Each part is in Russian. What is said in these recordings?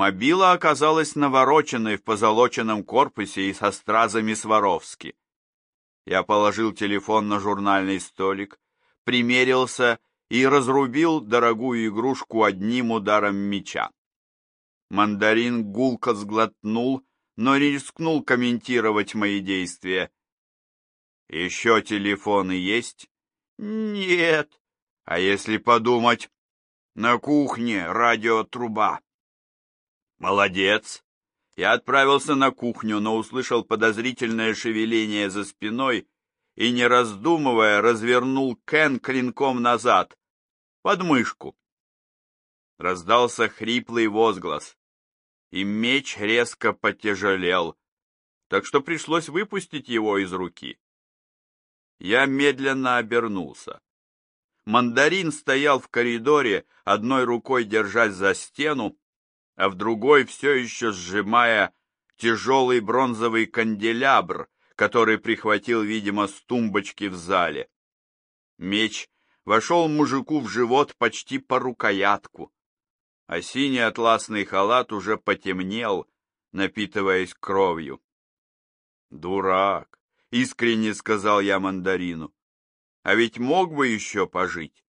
Мобила оказалась навороченной в позолоченном корпусе и со стразами Сваровски. Я положил телефон на журнальный столик, примерился и разрубил дорогую игрушку одним ударом меча. Мандарин гулко сглотнул, но рискнул комментировать мои действия. «Еще телефоны есть?» «Нет». «А если подумать?» «На кухне радиотруба». «Молодец!» Я отправился на кухню, но услышал подозрительное шевеление за спиной и, не раздумывая, развернул Кен клинком назад, под мышку. Раздался хриплый возглас, и меч резко потяжелел, так что пришлось выпустить его из руки. Я медленно обернулся. Мандарин стоял в коридоре, одной рукой держась за стену, а в другой все еще сжимая тяжелый бронзовый канделябр, который прихватил, видимо, с тумбочки в зале. Меч вошел мужику в живот почти по рукоятку, а синий атласный халат уже потемнел, напитываясь кровью. «Дурак!» — искренне сказал я мандарину. «А ведь мог бы еще пожить».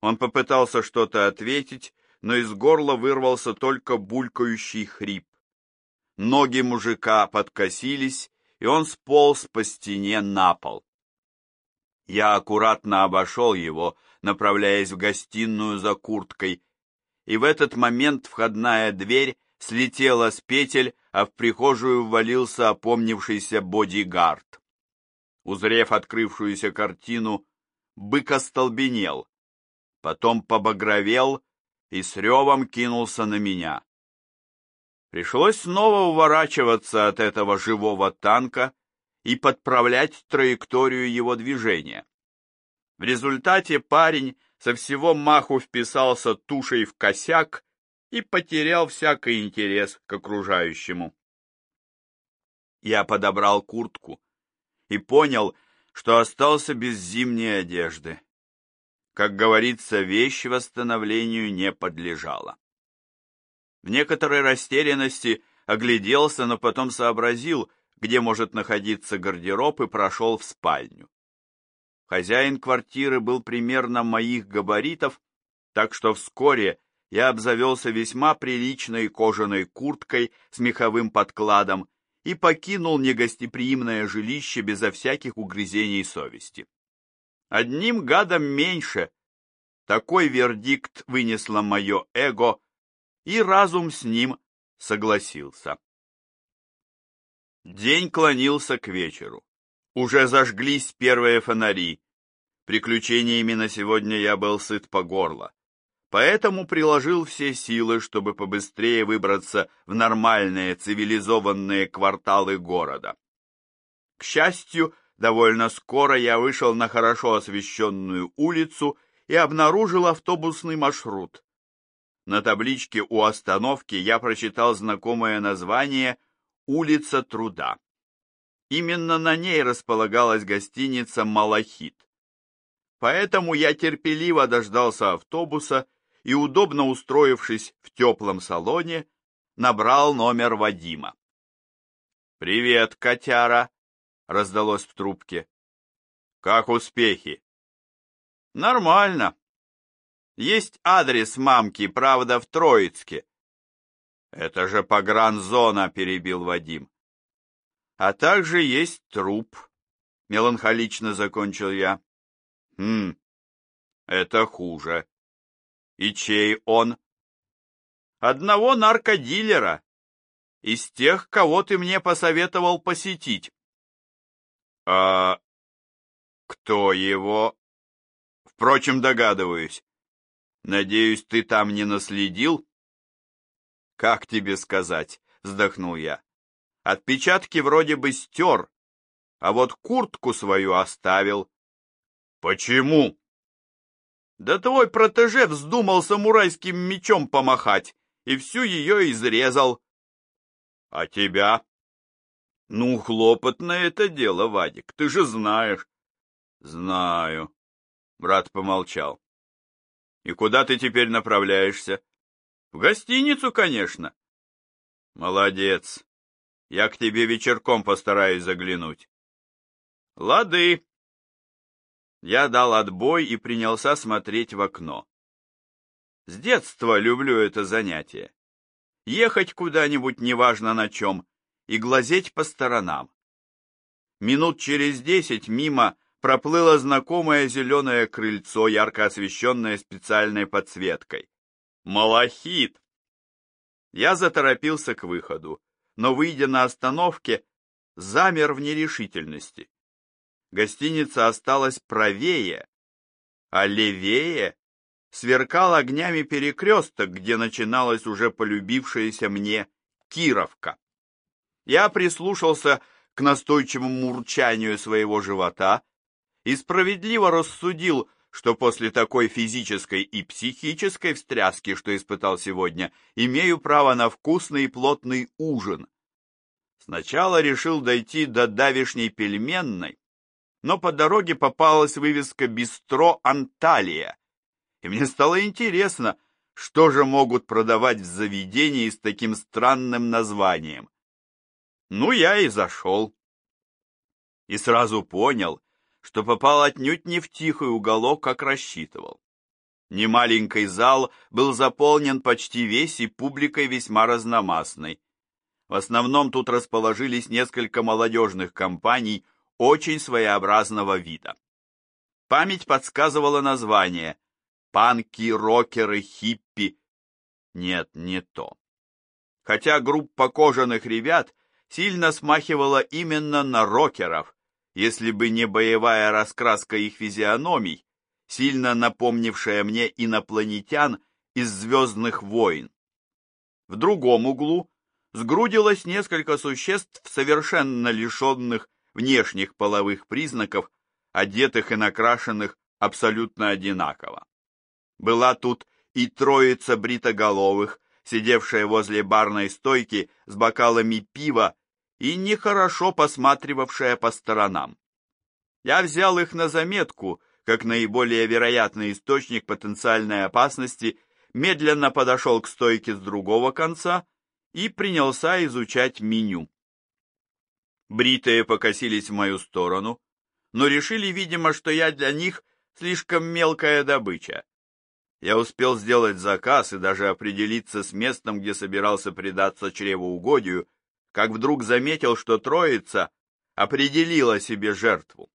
Он попытался что-то ответить, но из горла вырвался только булькающий хрип. Ноги мужика подкосились, и он сполз по стене на пол. Я аккуратно обошел его, направляясь в гостиную за курткой, и в этот момент входная дверь слетела с петель, а в прихожую ввалился опомнившийся бодигард. Узрев открывшуюся картину, бык остолбенел, потом побагровел и с ревом кинулся на меня. Пришлось снова уворачиваться от этого живого танка и подправлять траекторию его движения. В результате парень со всего маху вписался тушей в косяк и потерял всякий интерес к окружающему. Я подобрал куртку и понял, что остался без зимней одежды. Как говорится, вещь восстановлению не подлежала. В некоторой растерянности огляделся, но потом сообразил, где может находиться гардероб, и прошел в спальню. Хозяин квартиры был примерно моих габаритов, так что вскоре я обзавелся весьма приличной кожаной курткой с меховым подкладом и покинул негостеприимное жилище безо всяких угрызений совести. Одним гадом меньше. Такой вердикт вынесло мое эго, и разум с ним согласился. День клонился к вечеру. Уже зажглись первые фонари. Приключениями на сегодня я был сыт по горло. Поэтому приложил все силы, чтобы побыстрее выбраться в нормальные цивилизованные кварталы города. К счастью, Довольно скоро я вышел на хорошо освещенную улицу и обнаружил автобусный маршрут. На табличке у остановки я прочитал знакомое название «Улица труда». Именно на ней располагалась гостиница «Малахит». Поэтому я терпеливо дождался автобуса и, удобно устроившись в теплом салоне, набрал номер Вадима. «Привет, котяра!» Раздалось в трубке. Как успехи? Нормально. Есть адрес мамки, правда, в Троицке. Это же погранзона, перебил Вадим. А также есть труп, меланхолично закончил я. Хм, это хуже. И чей он? Одного наркодилера, из тех, кого ты мне посоветовал посетить. А кто его? Впрочем, догадываюсь. Надеюсь, ты там не наследил? Как тебе сказать? Вздохнул я. Отпечатки вроде бы стер, а вот куртку свою оставил. Почему? Да твой протеже вздумал самурайским мечом помахать и всю ее изрезал. А тебя? Ну, хлопотное это дело, Вадик, ты же знаешь. Знаю. Брат помолчал. И куда ты теперь направляешься? В гостиницу, конечно. Молодец. Я к тебе вечерком постараюсь заглянуть. Лады. Я дал отбой и принялся смотреть в окно. С детства люблю это занятие. Ехать куда-нибудь, неважно на чем, и глазеть по сторонам. Минут через десять мимо проплыло знакомое зеленое крыльцо, ярко освещенное специальной подсветкой. Малахит! Я заторопился к выходу, но, выйдя на остановке, замер в нерешительности. Гостиница осталась правее, а левее сверкал огнями перекресток, где начиналась уже полюбившаяся мне Кировка. Я прислушался к настойчивому мурчанию своего живота и справедливо рассудил, что после такой физической и психической встряски, что испытал сегодня, имею право на вкусный и плотный ужин. Сначала решил дойти до давишней пельменной, но по дороге попалась вывеска «Бистро Анталия», и мне стало интересно, что же могут продавать в заведении с таким странным названием. Ну, я и зашел. И сразу понял, что попал отнюдь не в тихий уголок, как рассчитывал. Немаленький зал был заполнен почти весь и публикой весьма разномастной. В основном тут расположились несколько молодежных компаний очень своеобразного вида. Память подсказывала название «Панки, рокеры, хиппи». Нет, не то. Хотя группа кожаных ребят сильно смахивала именно на рокеров, если бы не боевая раскраска их физиономий, сильно напомнившая мне инопланетян из «Звездных войн». В другом углу сгрудилось несколько существ, совершенно лишенных внешних половых признаков, одетых и накрашенных абсолютно одинаково. Была тут и троица бритоголовых, сидевшая возле барной стойки с бокалами пива и нехорошо посматривавшая по сторонам. Я взял их на заметку, как наиболее вероятный источник потенциальной опасности, медленно подошел к стойке с другого конца и принялся изучать меню. Бритые покосились в мою сторону, но решили, видимо, что я для них слишком мелкая добыча. Я успел сделать заказ и даже определиться с местом, где собирался предаться чревоугодию, как вдруг заметил, что троица определила себе жертву.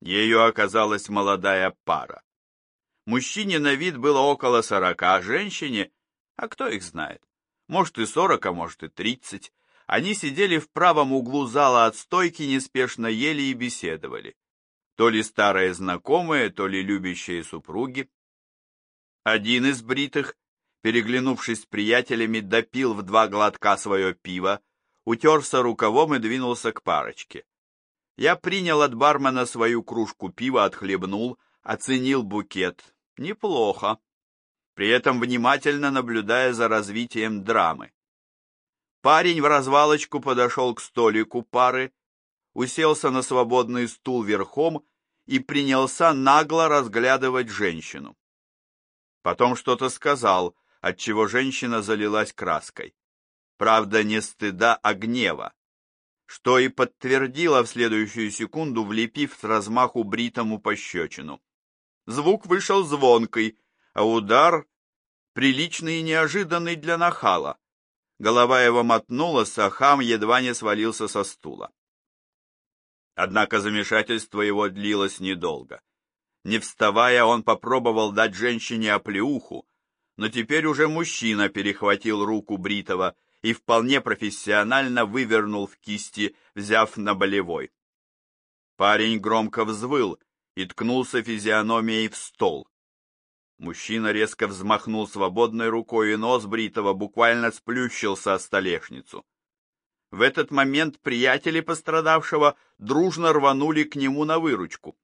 Ее оказалась молодая пара. Мужчине на вид было около сорока, а женщине, а кто их знает, может и сорок, а может и тридцать. Они сидели в правом углу зала от стойки, неспешно ели и беседовали. То ли старые знакомые, то ли любящие супруги. Один из бритых, переглянувшись с приятелями, допил в два глотка свое пиво, утерся рукавом и двинулся к парочке. Я принял от бармена свою кружку пива, отхлебнул, оценил букет. Неплохо. При этом внимательно наблюдая за развитием драмы. Парень в развалочку подошел к столику пары, уселся на свободный стул верхом и принялся нагло разглядывать женщину. Потом что-то сказал, отчего женщина залилась краской. Правда, не стыда, а гнева, что и подтвердила в следующую секунду, влепив с размаху бритому пощечину. Звук вышел звонкий, а удар приличный и неожиданный для нахала. Голова его мотнулась, а хам едва не свалился со стула. Однако замешательство его длилось недолго. Не вставая, он попробовал дать женщине оплеуху, но теперь уже мужчина перехватил руку Бритова и вполне профессионально вывернул в кисти, взяв на болевой. Парень громко взвыл и ткнулся физиономией в стол. Мужчина резко взмахнул свободной рукой, и нос бритого буквально сплющился о столешницу. В этот момент приятели пострадавшего дружно рванули к нему на выручку.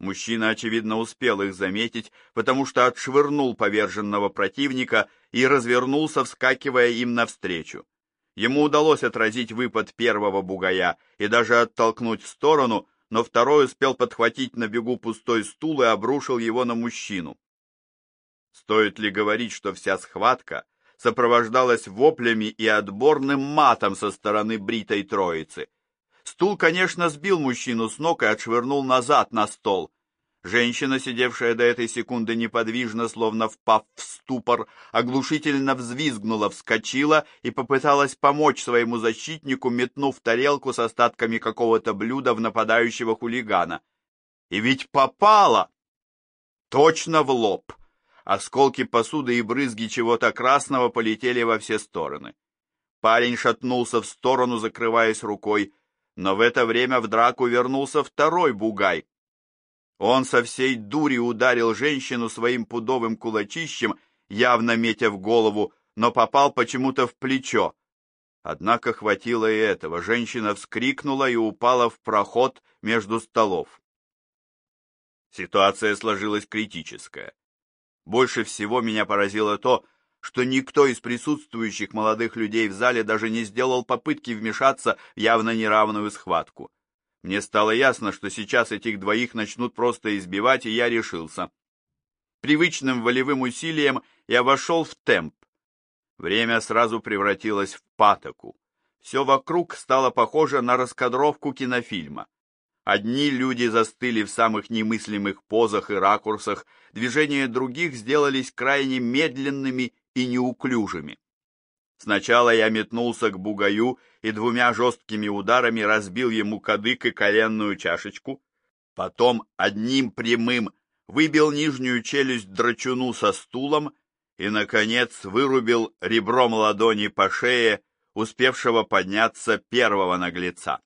Мужчина, очевидно, успел их заметить, потому что отшвырнул поверженного противника и развернулся, вскакивая им навстречу. Ему удалось отразить выпад первого бугая и даже оттолкнуть в сторону, но второй успел подхватить на бегу пустой стул и обрушил его на мужчину. Стоит ли говорить, что вся схватка сопровождалось воплями и отборным матом со стороны бритой троицы. Стул, конечно, сбил мужчину с ног и отшвырнул назад на стол. Женщина, сидевшая до этой секунды неподвижно, словно впав в ступор, оглушительно взвизгнула, вскочила и попыталась помочь своему защитнику, метнув тарелку с остатками какого-то блюда в нападающего хулигана. И ведь попала! Точно в лоб! Осколки посуды и брызги чего-то красного полетели во все стороны. Парень шатнулся в сторону, закрываясь рукой, но в это время в драку вернулся второй бугай, он со всей дури ударил женщину своим пудовым кулачищем, явно метя в голову, но попал почему-то в плечо. Однако хватило и этого. Женщина вскрикнула и упала в проход между столов. Ситуация сложилась критическая. Больше всего меня поразило то, что никто из присутствующих молодых людей в зале даже не сделал попытки вмешаться в явно неравную схватку. Мне стало ясно, что сейчас этих двоих начнут просто избивать, и я решился. Привычным волевым усилием я вошел в темп. Время сразу превратилось в патоку. Все вокруг стало похоже на раскадровку кинофильма. Одни люди застыли в самых немыслимых позах и ракурсах, движения других сделались крайне медленными и неуклюжими. Сначала я метнулся к бугаю и двумя жесткими ударами разбил ему кадык и коленную чашечку. Потом одним прямым выбил нижнюю челюсть драчуну со стулом и, наконец, вырубил ребром ладони по шее успевшего подняться первого наглеца.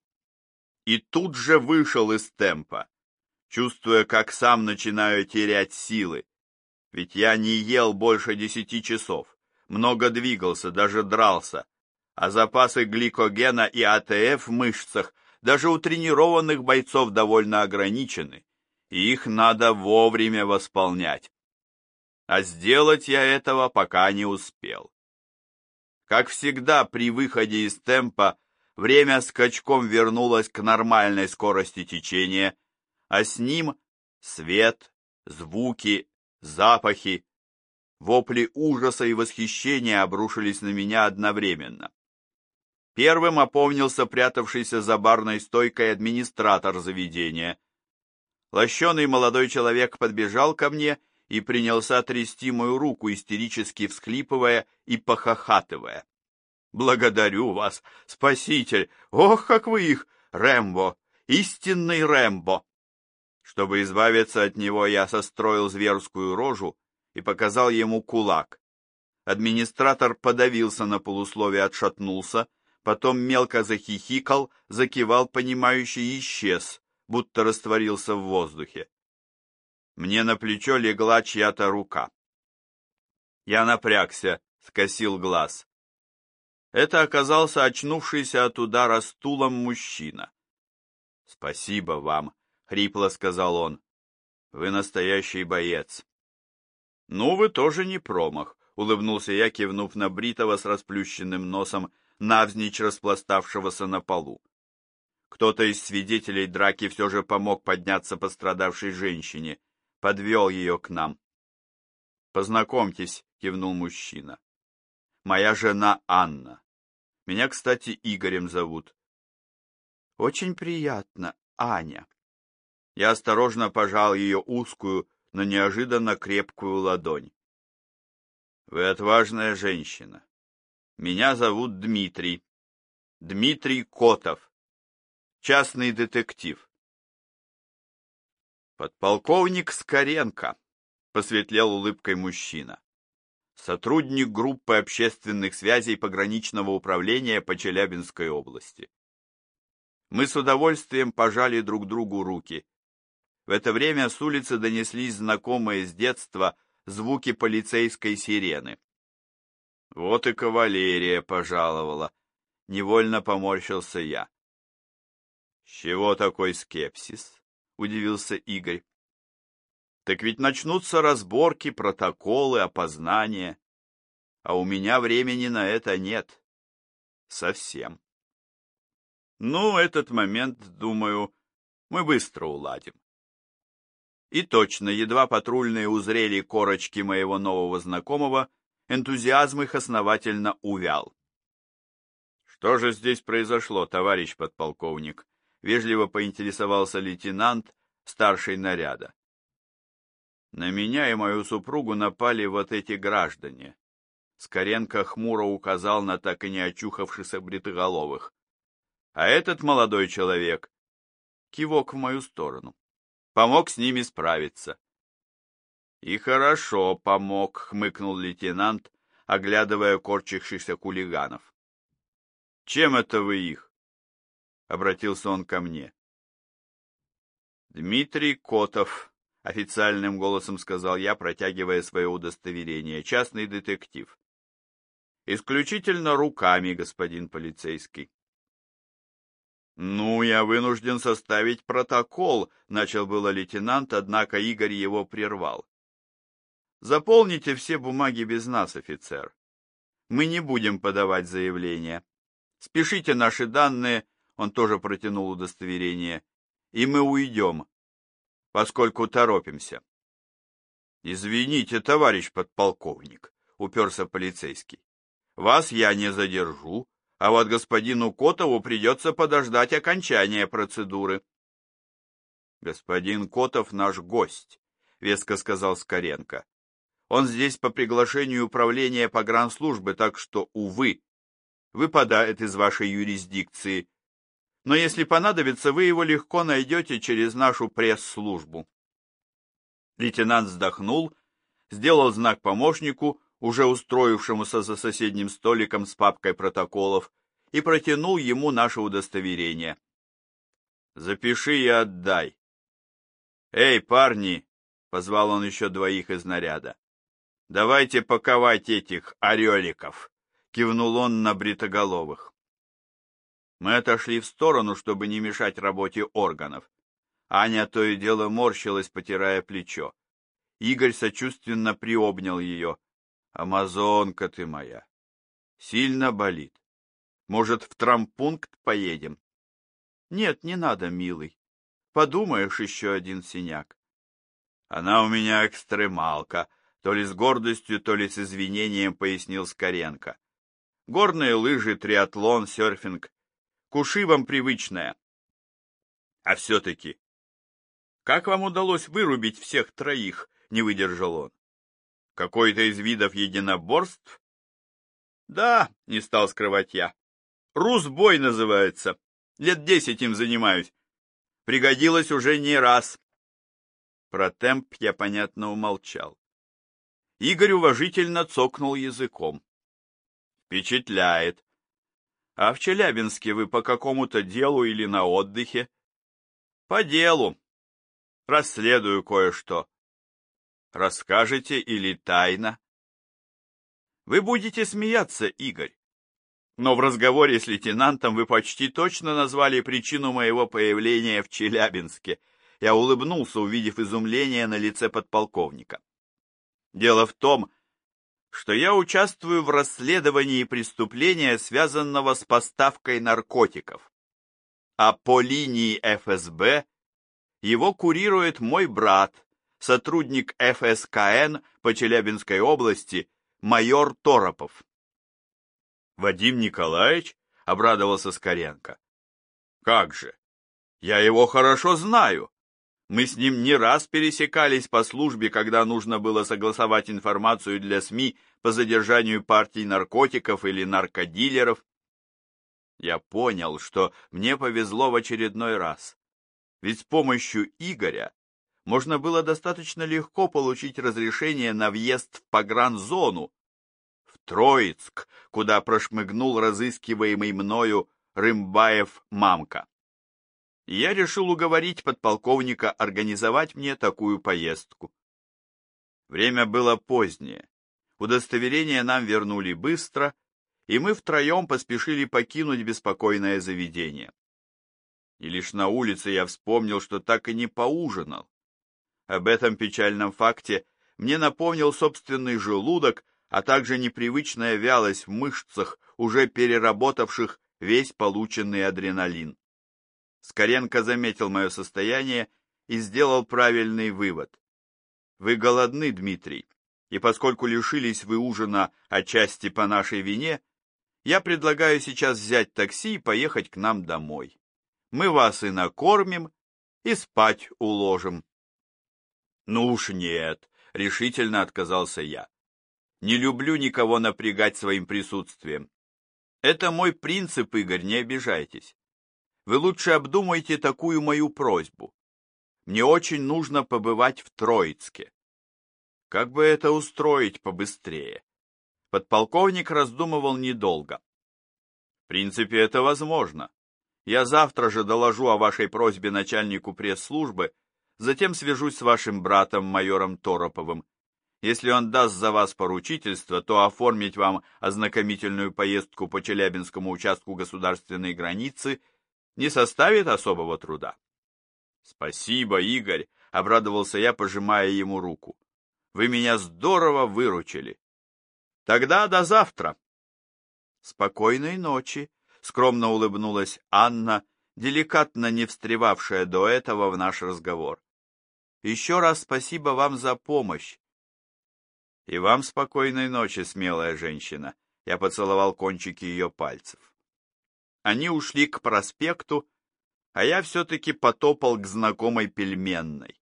И тут же вышел из темпа, чувствуя, как сам начинаю терять силы, ведь я не ел больше десяти часов много двигался, даже дрался, а запасы гликогена и АТФ в мышцах даже у тренированных бойцов довольно ограничены, и их надо вовремя восполнять. А сделать я этого пока не успел. Как всегда, при выходе из темпа время скачком вернулось к нормальной скорости течения, а с ним свет, звуки, запахи, Вопли ужаса и восхищения обрушились на меня одновременно. Первым опомнился прятавшийся за барной стойкой администратор заведения. Лощеный молодой человек подбежал ко мне и принялся трясти мою руку, истерически всхлипывая и похохатывая. «Благодарю вас, спаситель! Ох, как вы их! Рэмбо! Истинный Рэмбо!» Чтобы избавиться от него, я состроил зверскую рожу и показал ему кулак. Администратор подавился на полусловие, отшатнулся, потом мелко захихикал, закивал понимающе и исчез, будто растворился в воздухе. Мне на плечо легла чья-то рука. Я напрягся, скосил глаз. Это оказался очнувшийся от удара стулом мужчина. «Спасибо вам», — хрипло сказал он. «Вы настоящий боец. «Ну, вы тоже не промах», — улыбнулся я, кивнув на Бритова с расплющенным носом, навзничь распластавшегося на полу. Кто-то из свидетелей драки все же помог подняться пострадавшей женщине, подвел ее к нам. «Познакомьтесь», — кивнул мужчина. «Моя жена Анна. Меня, кстати, Игорем зовут». «Очень приятно, Аня». Я осторожно пожал ее узкую, но неожиданно крепкую ладонь. «Вы отважная женщина. Меня зовут Дмитрий. Дмитрий Котов. Частный детектив». «Подполковник Скоренко», — посветлел улыбкой мужчина. «Сотрудник группы общественных связей пограничного управления по Челябинской области». Мы с удовольствием пожали друг другу руки. В это время с улицы донеслись знакомые с детства звуки полицейской сирены. Вот и кавалерия пожаловала. Невольно поморщился я. — С чего такой скепсис? — удивился Игорь. — Так ведь начнутся разборки, протоколы, опознания. А у меня времени на это нет. Совсем. Ну, этот момент, думаю, мы быстро уладим. И точно, едва патрульные узрели корочки моего нового знакомого, энтузиазм их основательно увял. «Что же здесь произошло, товарищ подполковник?» — вежливо поинтересовался лейтенант старшей наряда. «На меня и мою супругу напали вот эти граждане». Скоренко хмуро указал на так и не очухавшихся бритоголовых. «А этот молодой человек...» Кивок в мою сторону. Помог с ними справиться. «И хорошо помог», — хмыкнул лейтенант, оглядывая корчащихся хулиганов. «Чем это вы их?» — обратился он ко мне. «Дмитрий Котов», — официальным голосом сказал я, протягивая свое удостоверение, — «частный детектив». «Исключительно руками, господин полицейский». «Ну, я вынужден составить протокол», — начал было лейтенант, однако Игорь его прервал. Заполните все бумаги без нас, офицер. Мы не будем подавать заявление. Спешите наши данные, он тоже протянул удостоверение, и мы уйдем, поскольку торопимся. Извините, товарищ подполковник, уперся полицейский. Вас я не задержу, а вот господину Котову придется подождать окончания процедуры. Господин Котов наш гость, веско сказал Скоренко. Он здесь по приглашению управления погранслужбы, так что, увы, выпадает из вашей юрисдикции. Но если понадобится, вы его легко найдете через нашу пресс-службу. Лейтенант вздохнул, сделал знак помощнику, уже устроившемуся за соседним столиком с папкой протоколов, и протянул ему наше удостоверение. «Запиши и отдай». «Эй, парни!» — позвал он еще двоих из наряда. Давайте паковать этих ореликов, кивнул он на бритоголовых. Мы отошли в сторону, чтобы не мешать работе органов. Аня то и дело морщилась, потирая плечо. Игорь сочувственно приобнял ее. «Амазонка ты моя! Сильно болит. Может, в трампункт поедем?» «Нет, не надо, милый. Подумаешь, еще один синяк». «Она у меня экстремалка», то ли с гордостью, то ли с извинением пояснил Скоренко. Горные лыжи, триатлон, серфинг. К ушибам привычная. А все-таки, как вам удалось вырубить всех троих, не выдержал он. Какой-то из видов единоборств? Да, не стал скрывать я. Русбой называется. Лет десять им занимаюсь. Пригодилось уже не раз. Про темп я, понятно, умолчал. Игорь уважительно цокнул языком. Впечатляет. А в Челябинске вы по какому-то делу или на отдыхе? По делу. Расследую кое-что. Расскажете или тайна? Вы будете смеяться, Игорь. Но в разговоре с лейтенантом вы почти точно назвали причину моего появления в Челябинске. Я улыбнулся, увидев изумление на лице подполковника. Дело в том, что я участвую в расследовании преступления, связанного с поставкой наркотиков. А по линии ФСБ его курирует мой брат, сотрудник ФСКН по Челябинской области, майор Торопов. Вадим Николаевич обрадовался Скоренко. Как же? Я его хорошо знаю. Мы с ним не раз пересекались по службе, когда нужно было согласовать информацию для СМИ по задержанию партий наркотиков или наркодилеров. Я понял, что мне повезло в очередной раз. Ведь с помощью Игоря можно было достаточно легко получить разрешение на въезд в погранзону, в Троицк, куда прошмыгнул разыскиваемый мною Рымбаев-мамка я решил уговорить подполковника организовать мне такую поездку. Время было позднее. Удостоверение нам вернули быстро, и мы втроем поспешили покинуть беспокойное заведение. И лишь на улице я вспомнил, что так и не поужинал. Об этом печальном факте мне напомнил собственный желудок, а также непривычная вялость в мышцах, уже переработавших весь полученный адреналин. Скоренко заметил мое состояние и сделал правильный вывод. Вы голодны, Дмитрий, И поскольку лишились вы ужина отчасти по нашей вине, я предлагаю сейчас взять такси и поехать к нам домой. Мы вас и накормим, и спать уложим. Ну уж нет, решительно отказался я. Не люблю никого напрягать своим присутствием. Это мой принцип, Игорь, не обижайтесь. Вы лучше обдумайте такую мою просьбу. Мне очень нужно побывать в Троицке. Как бы это устроить побыстрее? Подполковник раздумывал недолго. В принципе, это возможно. Я завтра же доложу о вашей просьбе начальнику пресс-службы, затем свяжусь с вашим братом, майором Тороповым, если он даст за вас поручительство, то оформить вам ознакомительную поездку по Челябинскому участку государственной границы не составит особого труда. Спасибо, Игорь, обрадовался я, пожимая ему руку. Вы меня здорово выручили. Тогда до завтра. Спокойной ночи, скромно улыбнулась Анна, деликатно не встревавшая до этого в наш разговор. Еще раз спасибо вам за помощь. И вам спокойной ночи, смелая женщина. Я поцеловал кончики ее пальцев. Они ушли к проспекту, а я все-таки потопал к знакомой пельменной,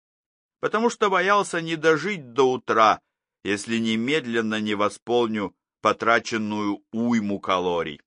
потому что боялся не дожить до утра, если немедленно не восполню потраченную уйму калорий.